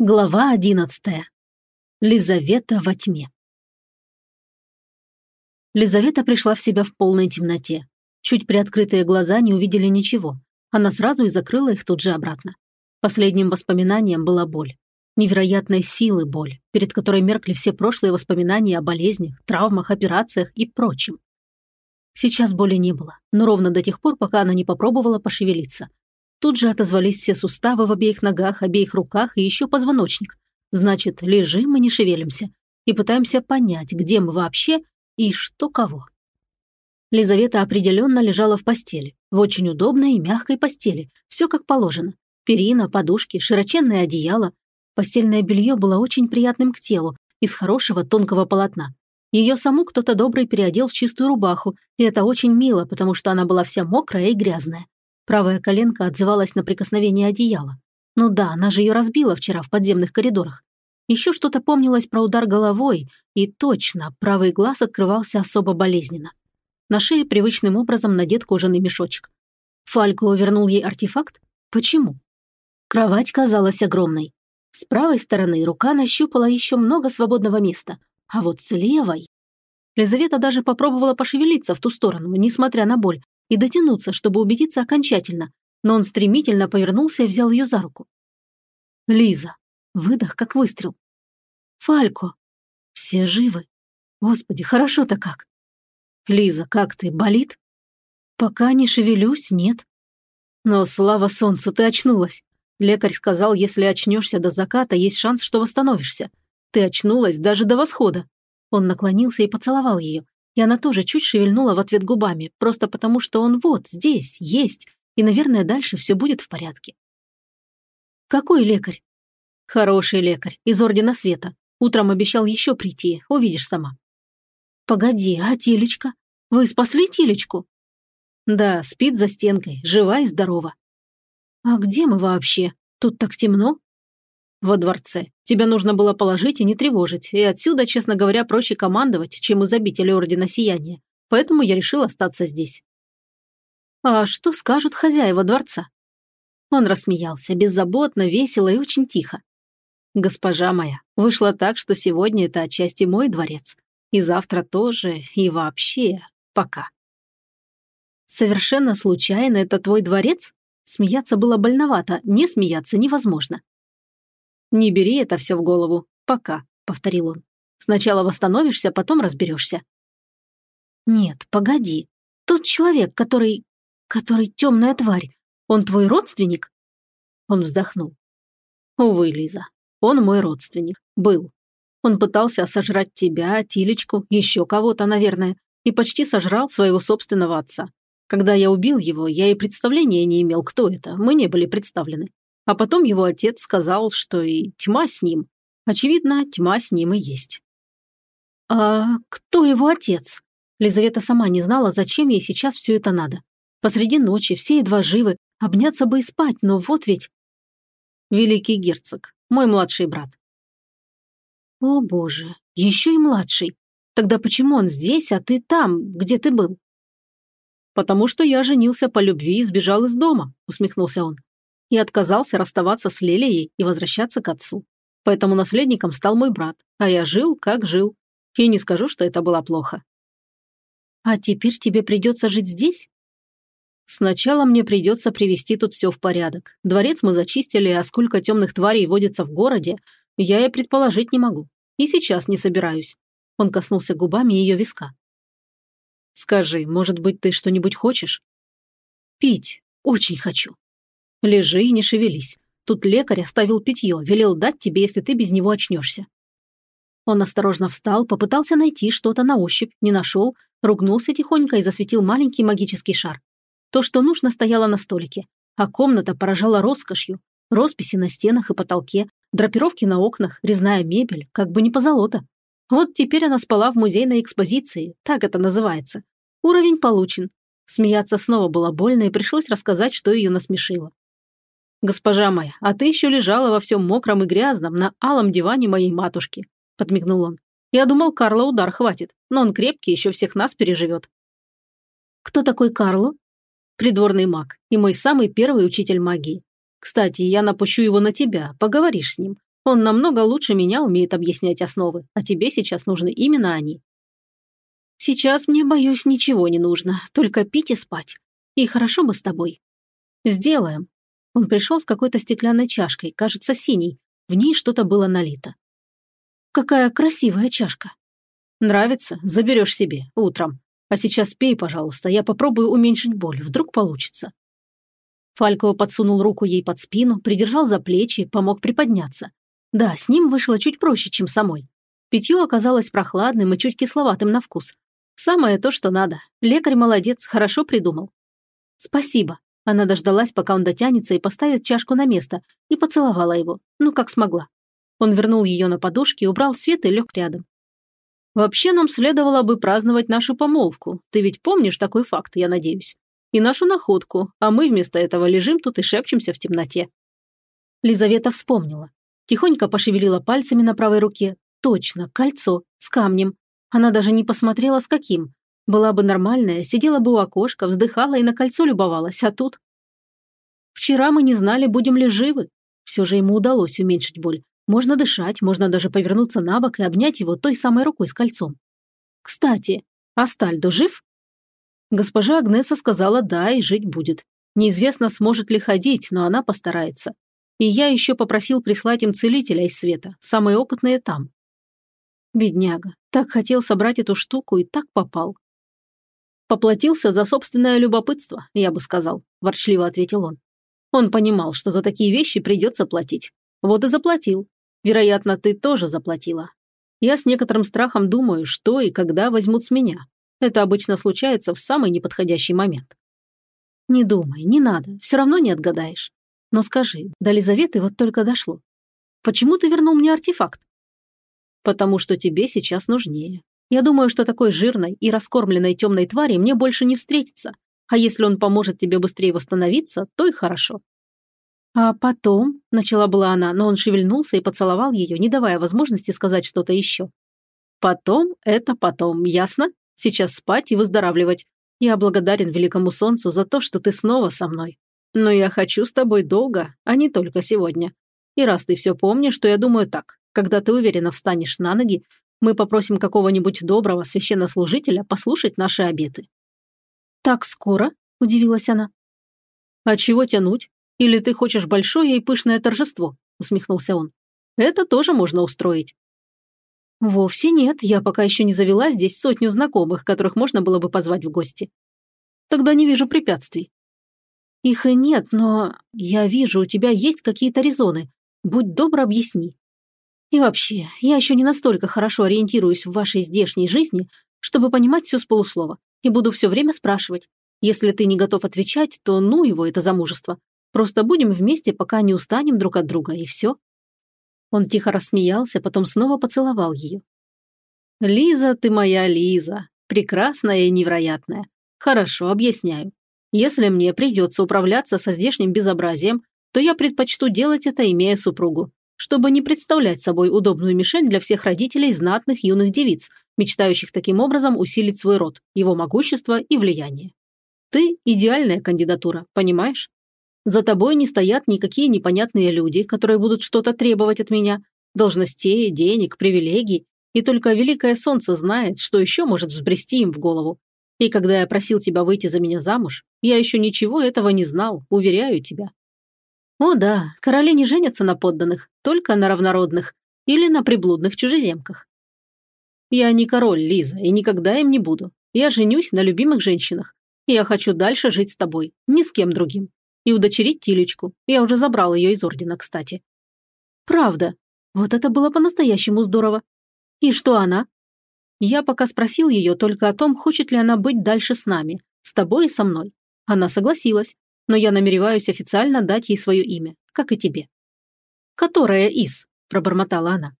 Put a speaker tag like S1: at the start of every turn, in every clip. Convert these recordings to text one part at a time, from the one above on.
S1: Глава одиннадцатая. Лизавета во тьме. Лизавета пришла в себя в полной темноте. Чуть приоткрытые глаза не увидели ничего. Она сразу и закрыла их тут же обратно. Последним воспоминанием была боль. Невероятной силы боль, перед которой меркли все прошлые воспоминания о болезнях, травмах, операциях и прочем. Сейчас боли не было, но ровно до тех пор, пока она не попробовала пошевелиться. Тут же отозвались все суставы в обеих ногах, обеих руках и еще позвоночник. Значит, лежим и не шевелимся. И пытаемся понять, где мы вообще и что кого. Лизавета определенно лежала в постели. В очень удобной и мягкой постели. Все как положено. Перина, подушки, широченное одеяло. Постельное белье было очень приятным к телу, из хорошего тонкого полотна. Ее саму кто-то добрый переодел в чистую рубаху, и это очень мило, потому что она была вся мокрая и грязная. Правая коленка отзывалась на прикосновение одеяла. Ну да, она же ее разбила вчера в подземных коридорах. Еще что-то помнилось про удар головой, и точно, правый глаз открывался особо болезненно. На шее привычным образом надет кожаный мешочек. Фалько вернул ей артефакт? Почему? Кровать казалась огромной. С правой стороны рука нащупала еще много свободного места, а вот с левой... Лизавета даже попробовала пошевелиться в ту сторону, несмотря на боль, и дотянуться, чтобы убедиться окончательно, но он стремительно повернулся и взял ее за руку. Лиза. Выдох, как выстрел. Фалько. Все живы. Господи, хорошо-то как. Лиза, как ты, болит? Пока не шевелюсь, нет. Но слава солнцу, ты очнулась. Лекарь сказал, если очнешься до заката, есть шанс, что восстановишься. Ты очнулась даже до восхода. Он наклонился и поцеловал ее, и она тоже чуть шевельнула в ответ губами, просто потому что он вот, здесь, есть, и, наверное, дальше все будет в порядке. «Какой лекарь?» «Хороший лекарь, из Ордена Света. Утром обещал еще прийти, увидишь сама». «Погоди, а Тилечка? Вы спасли Тилечку?» «Да, спит за стенкой, жива и здорова». «А где мы вообще? Тут так темно?» Во дворце. Тебя нужно было положить и не тревожить, и отсюда, честно говоря, проще командовать, чем из обители Ордена Сияния. Поэтому я решил остаться здесь». «А что скажут хозяева дворца?» Он рассмеялся, беззаботно, весело и очень тихо. «Госпожа моя, вышло так, что сегодня это отчасти мой дворец. И завтра тоже, и вообще, пока». «Совершенно случайно это твой дворец?» Смеяться было больновато, не смеяться невозможно. «Не бери это все в голову. Пока», — повторил он. «Сначала восстановишься, потом разберешься». «Нет, погоди. Тот человек, который... который темная тварь, он твой родственник?» Он вздохнул. «Увы, Лиза, он мой родственник. Был. Он пытался сожрать тебя, Тилечку, еще кого-то, наверное, и почти сожрал своего собственного отца. Когда я убил его, я и представления не имел, кто это. Мы не были представлены. А потом его отец сказал, что и тьма с ним. Очевидно, тьма с ним и есть. «А кто его отец?» Лизавета сама не знала, зачем ей сейчас все это надо. Посреди ночи все едва живы, обняться бы и спать, но вот ведь... Великий герцог, мой младший брат. О боже, еще и младший. Тогда почему он здесь, а ты там, где ты был? Потому что я женился по любви и сбежал из дома, усмехнулся он и отказался расставаться с Лелией и возвращаться к отцу. Поэтому наследником стал мой брат, а я жил, как жил. И не скажу, что это было плохо. А теперь тебе придется жить здесь? Сначала мне придется привести тут все в порядок. Дворец мы зачистили, а сколько темных тварей водится в городе, я и предположить не могу. И сейчас не собираюсь. Он коснулся губами ее виска. Скажи, может быть, ты что-нибудь хочешь? Пить. Очень хочу. Лежи и не шевелись. Тут лекарь оставил питье, велел дать тебе, если ты без него очнешься. Он осторожно встал, попытался найти что-то на ощупь, не нашел, ругнулся тихонько и засветил маленький магический шар. То, что нужно, стояло на столике, а комната поражала роскошью. Росписи на стенах и потолке, драпировки на окнах, резная мебель, как бы не позолота. Вот теперь она спала в музейной экспозиции, так это называется. Уровень получен. Смеяться снова было больно, и пришлось рассказать, что ее насмешило. «Госпожа моя, а ты еще лежала во всем мокром и грязном на алом диване моей матушки», – подмигнул он. «Я думал, Карло удар хватит, но он крепкий, еще всех нас переживет». «Кто такой Карло?» «Придворный маг и мой самый первый учитель магии. Кстати, я напущу его на тебя, поговоришь с ним. Он намного лучше меня умеет объяснять основы, а тебе сейчас нужны именно они. Сейчас мне, боюсь, ничего не нужно, только пить и спать. И хорошо бы с тобой. Сделаем. Он пришел с какой-то стеклянной чашкой, кажется, синей. В ней что-то было налито. Какая красивая чашка. Нравится? Заберешь себе, утром. А сейчас пей, пожалуйста, я попробую уменьшить боль, вдруг получится. Фалькова подсунул руку ей под спину, придержал за плечи, помог приподняться. Да, с ним вышло чуть проще, чем самой. Питье оказалось прохладным и чуть кисловатым на вкус. Самое то, что надо. Лекарь молодец, хорошо придумал. Спасибо. Она дождалась, пока он дотянется и поставит чашку на место, и поцеловала его, ну как смогла. Он вернул ее на подушки, убрал свет и лег рядом. «Вообще нам следовало бы праздновать нашу помолвку. Ты ведь помнишь такой факт, я надеюсь. И нашу находку, а мы вместо этого лежим тут и шепчемся в темноте». Лизавета вспомнила. Тихонько пошевелила пальцами на правой руке. Точно, кольцо, с камнем. Она даже не посмотрела, с каким. Была бы нормальная, сидела бы у окошка, вздыхала и на кольцо любовалась, а тут... Вчера мы не знали, будем ли живы. Все же ему удалось уменьшить боль. Можно дышать, можно даже повернуться на бок и обнять его той самой рукой с кольцом. Кстати, Астальдо жив? Госпожа Агнеса сказала «да» и жить будет. Неизвестно, сможет ли ходить, но она постарается. И я еще попросил прислать им целителя из света, самые опытные там. Бедняга, так хотел собрать эту штуку и так попал. Поплатился за собственное любопытство, я бы сказал, ворчливо ответил он. Он понимал, что за такие вещи придется платить. Вот и заплатил. Вероятно, ты тоже заплатила. Я с некоторым страхом думаю, что и когда возьмут с меня. Это обычно случается в самый неподходящий момент. Не думай, не надо, все равно не отгадаешь. Но скажи, до Лизаветы вот только дошло. Почему ты вернул мне артефакт? Потому что тебе сейчас нужнее. Я думаю, что такой жирной и раскормленной темной твари мне больше не встретится. А если он поможет тебе быстрее восстановиться, то и хорошо. А потом, начала была она, но он шевельнулся и поцеловал ее, не давая возможности сказать что-то еще. Потом – это потом, ясно? Сейчас спать и выздоравливать. Я благодарен великому солнцу за то, что ты снова со мной. Но я хочу с тобой долго, а не только сегодня. И раз ты все помнишь, то я думаю так. Когда ты уверенно встанешь на ноги, мы попросим какого-нибудь доброго священнослужителя послушать наши обеты». «Так скоро?» – удивилась она. «А чего тянуть? Или ты хочешь большое и пышное торжество?» – усмехнулся он. «Это тоже можно устроить». «Вовсе нет, я пока еще не завела здесь сотню знакомых, которых можно было бы позвать в гости. Тогда не вижу препятствий». «Их и нет, но я вижу, у тебя есть какие-то резоны. Будь добр, объясни». И вообще, я еще не настолько хорошо ориентируюсь в вашей здешней жизни, чтобы понимать все с полуслова, и буду все время спрашивать. Если ты не готов отвечать, то ну его это замужество. Просто будем вместе, пока не устанем друг от друга, и все». Он тихо рассмеялся, потом снова поцеловал ее. «Лиза, ты моя Лиза, прекрасная и невероятная. Хорошо, объясняю. Если мне придется управляться со здешним безобразием, то я предпочту делать это, имея супругу чтобы не представлять собой удобную мишень для всех родителей знатных юных девиц, мечтающих таким образом усилить свой род, его могущество и влияние. Ты – идеальная кандидатура, понимаешь? За тобой не стоят никакие непонятные люди, которые будут что-то требовать от меня, должностей, денег, привилегий, и только великое солнце знает, что еще может взбрести им в голову. И когда я просил тебя выйти за меня замуж, я еще ничего этого не знал, уверяю тебя. О да, короли не женятся на подданных, только на равнородных или на приблудных чужеземках. Я не король, Лиза, и никогда им не буду. Я женюсь на любимых женщинах. Я хочу дальше жить с тобой, ни с кем другим. И удочерить Тилечку. Я уже забрал ее из ордена, кстати. Правда. Вот это было по-настоящему здорово. И что она? Я пока спросил ее только о том, хочет ли она быть дальше с нами, с тобой и со мной. Она согласилась, но я намереваюсь официально дать ей свое имя, как и тебе». «Которая из?» – пробормотала она.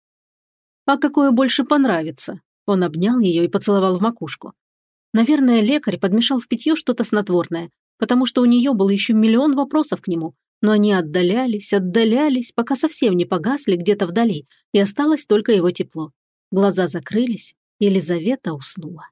S1: «А какое больше понравится?» Он обнял ее и поцеловал в макушку. Наверное, лекарь подмешал в питье что-то снотворное, потому что у нее был еще миллион вопросов к нему, но они отдалялись, отдалялись, пока совсем не погасли где-то вдали, и осталось только его тепло. Глаза закрылись, Елизавета уснула.